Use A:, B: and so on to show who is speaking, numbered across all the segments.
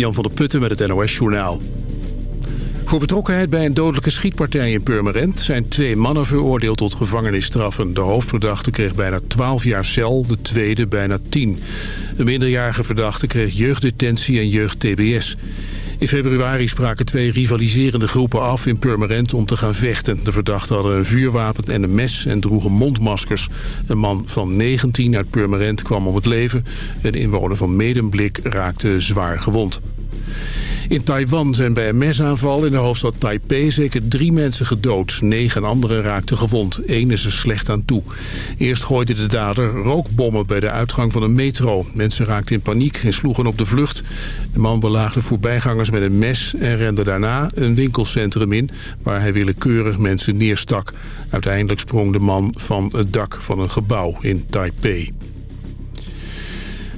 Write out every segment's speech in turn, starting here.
A: Jan van der Putten met het NOS Journaal. Voor betrokkenheid bij een dodelijke schietpartij in Purmerend... zijn twee mannen veroordeeld tot gevangenisstraffen. De hoofdverdachte kreeg bijna 12 jaar cel, de tweede bijna 10. Een minderjarige verdachte kreeg jeugddetentie en jeugd-TBS. In februari spraken twee rivaliserende groepen af in Purmerend om te gaan vechten. De verdachten hadden een vuurwapen en een mes en droegen mondmaskers. Een man van 19 uit Purmerend kwam om het leven. Een inwoner van Medemblik raakte zwaar gewond. In Taiwan zijn bij een mesaanval in de hoofdstad Taipei zeker drie mensen gedood. Negen anderen raakten gewond. Eén is er slecht aan toe. Eerst gooide de dader rookbommen bij de uitgang van een metro. Mensen raakten in paniek en sloegen op de vlucht. De man belaagde voorbijgangers met een mes en rende daarna een winkelcentrum in... waar hij willekeurig mensen neerstak. Uiteindelijk sprong de man van het dak van een gebouw in Taipei.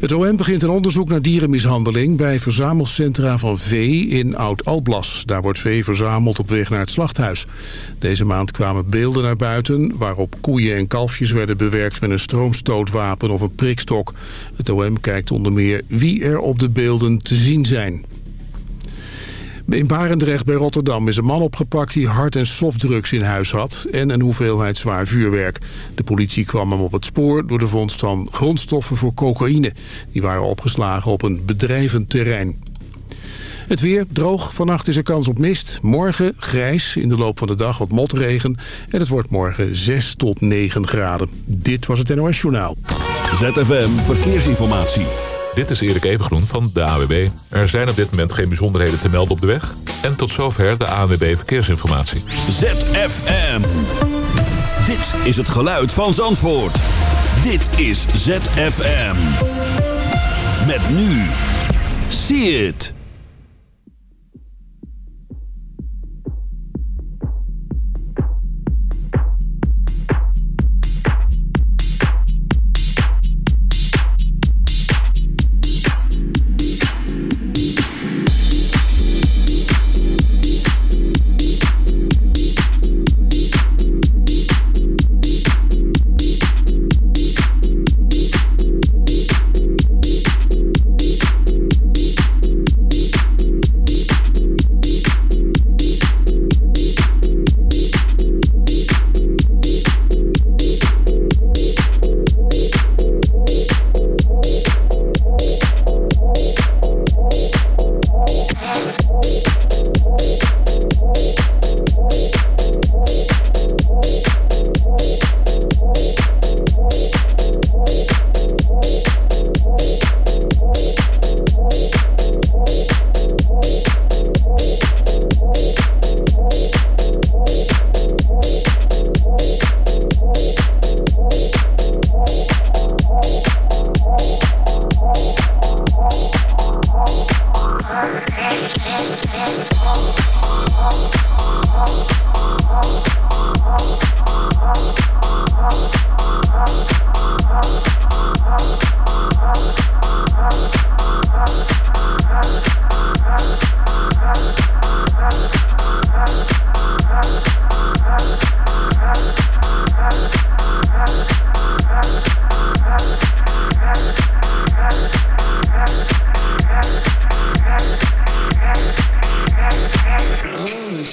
A: Het OM begint een onderzoek naar dierenmishandeling bij verzamelcentra van vee in Oud-Alblas. Daar wordt vee verzameld op weg naar het slachthuis. Deze maand kwamen beelden naar buiten waarop koeien en kalfjes werden bewerkt met een stroomstootwapen of een prikstok. Het OM kijkt onder meer wie er op de beelden te zien zijn. In Barendrecht bij Rotterdam is een man opgepakt die hard- en softdrugs in huis had en een hoeveelheid zwaar vuurwerk. De politie kwam hem op het spoor door de vondst van grondstoffen voor cocaïne. Die waren opgeslagen op een bedrijventerrein. Het weer droog. Vannacht is er kans op mist. Morgen grijs. In de loop van de dag wat motregen. En het wordt morgen 6 tot 9 graden. Dit was het NOS Journaal.
B: ZFM Verkeersinformatie.
C: Dit is Erik Evengroen van de AWB. Er zijn op dit moment geen bijzonderheden te melden op de weg. En tot zover de ANWB Verkeersinformatie.
B: ZFM. Dit is het geluid van Zandvoort. Dit is ZFM. Met nu. See it.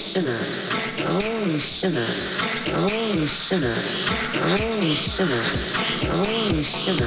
D: shimmer, slowly shimmer, slowly shimmer, slowly shimmer.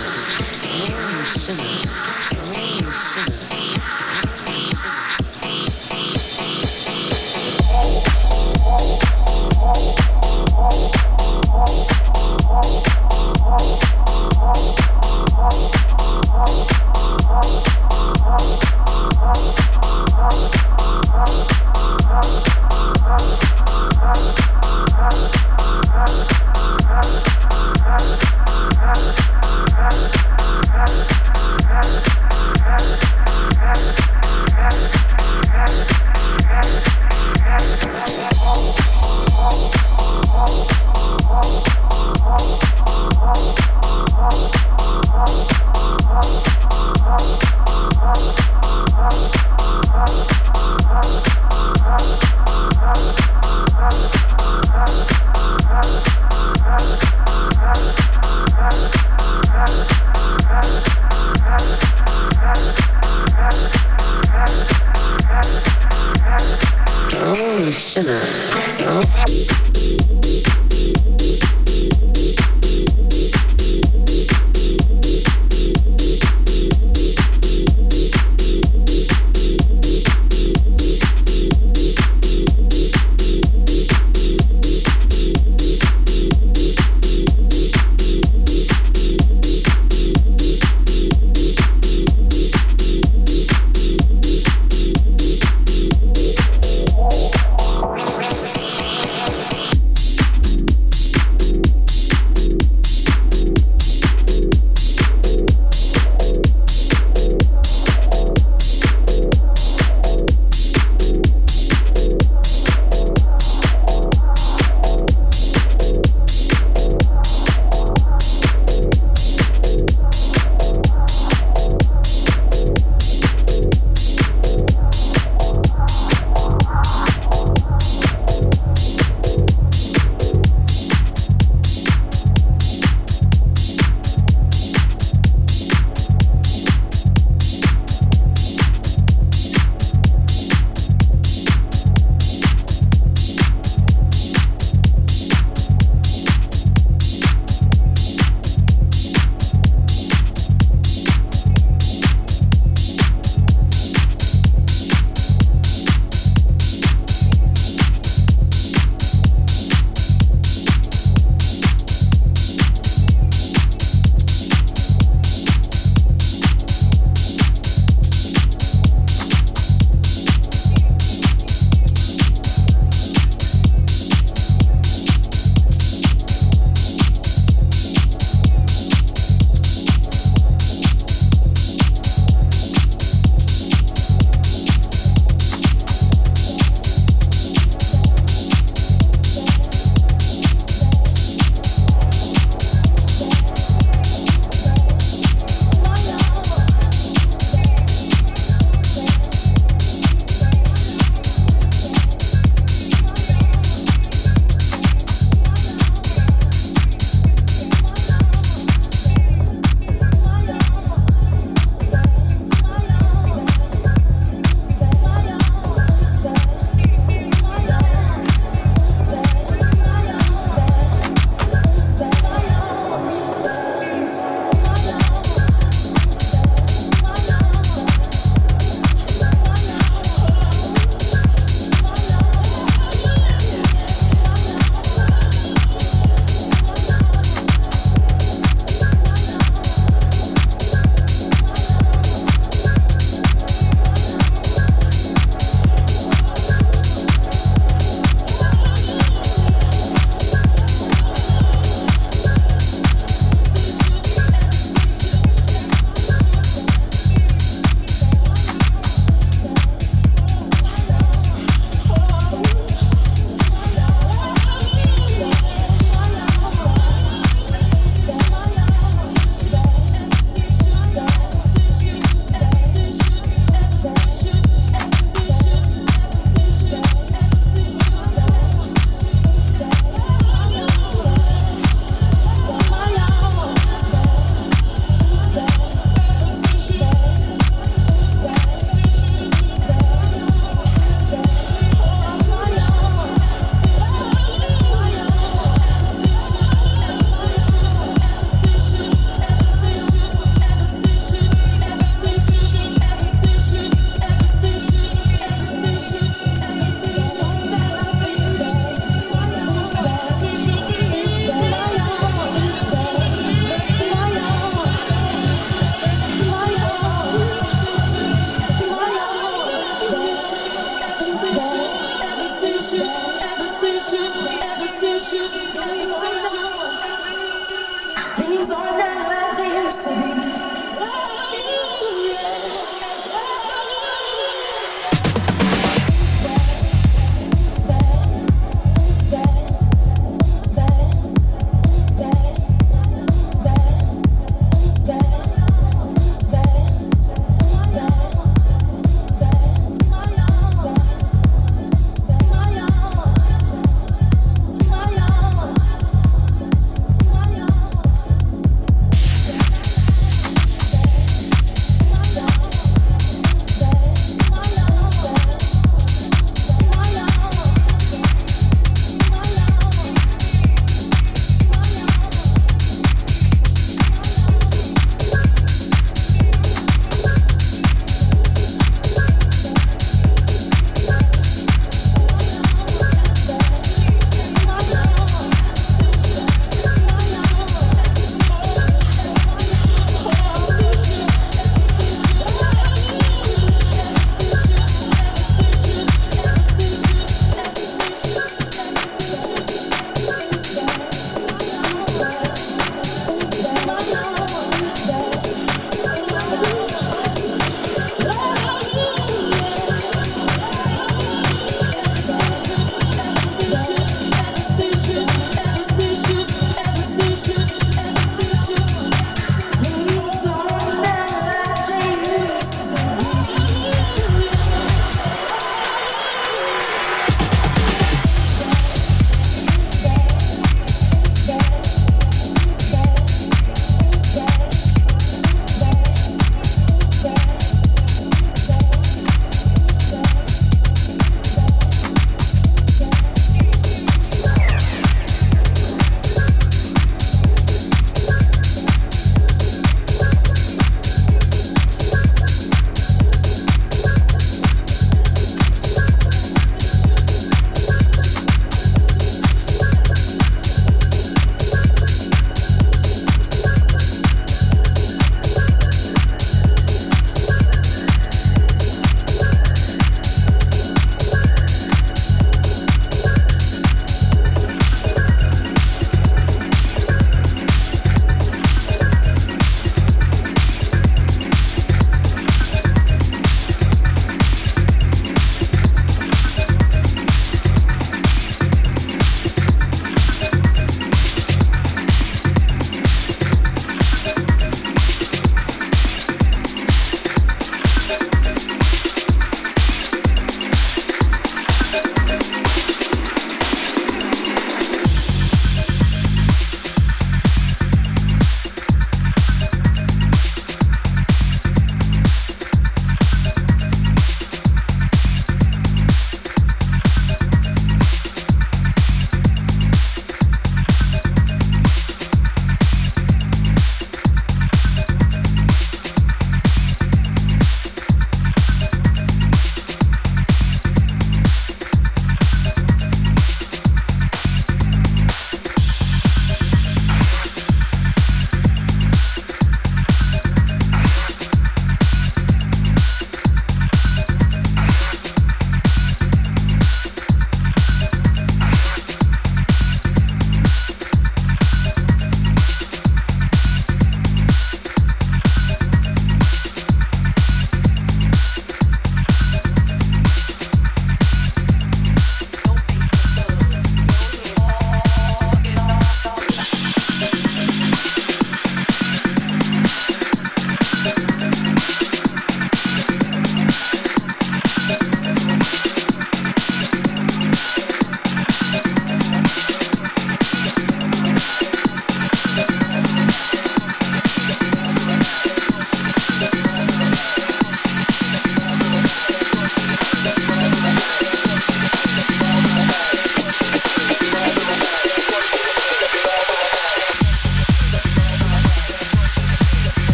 D: first to.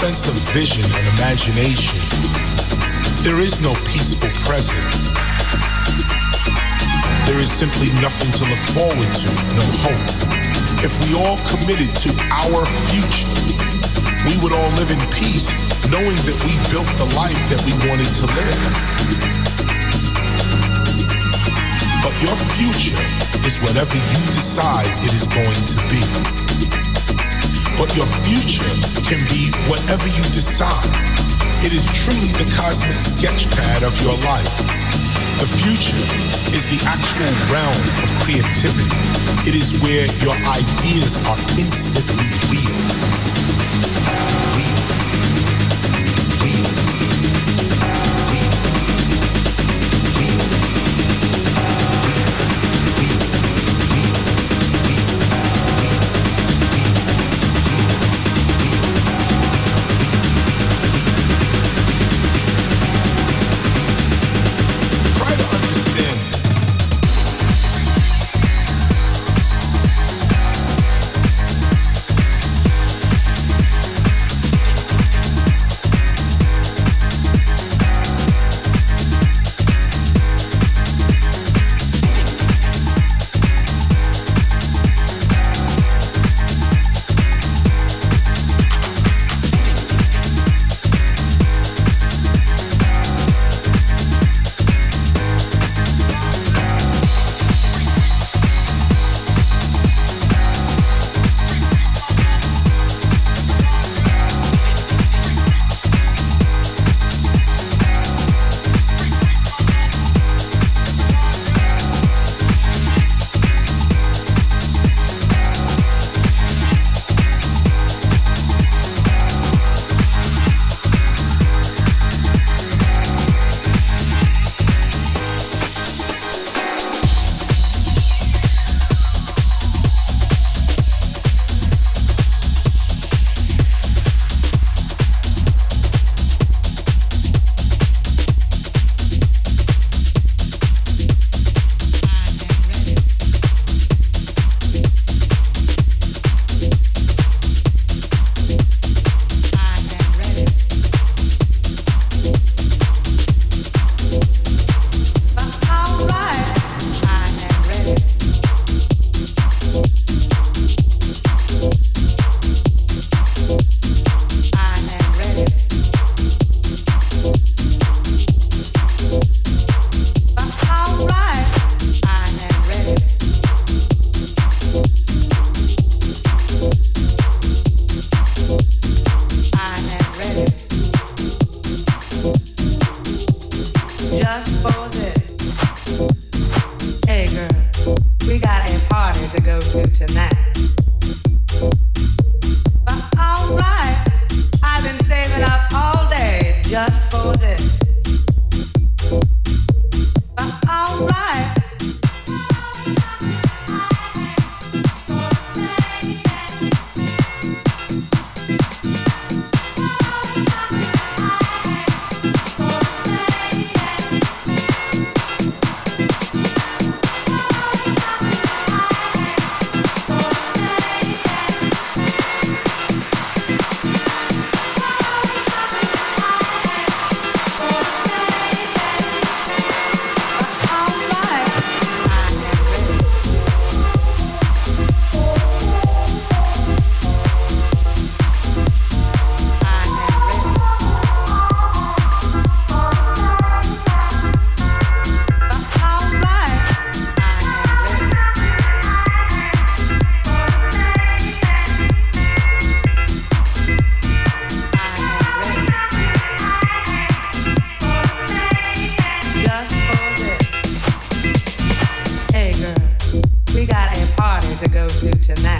D: Sense of vision and imagination, there is no peaceful present. There is simply nothing to look forward to, no hope. If we all committed to our future, we would all live in peace, knowing that we built the life that we wanted to live. But your future is whatever you decide it is going to be. But your future can be whatever you decide. It is truly the cosmic sketchpad of your life. The future is the actual realm of creativity. It is where your ideas are instantly Hey girl, we got a party to go
B: to tonight.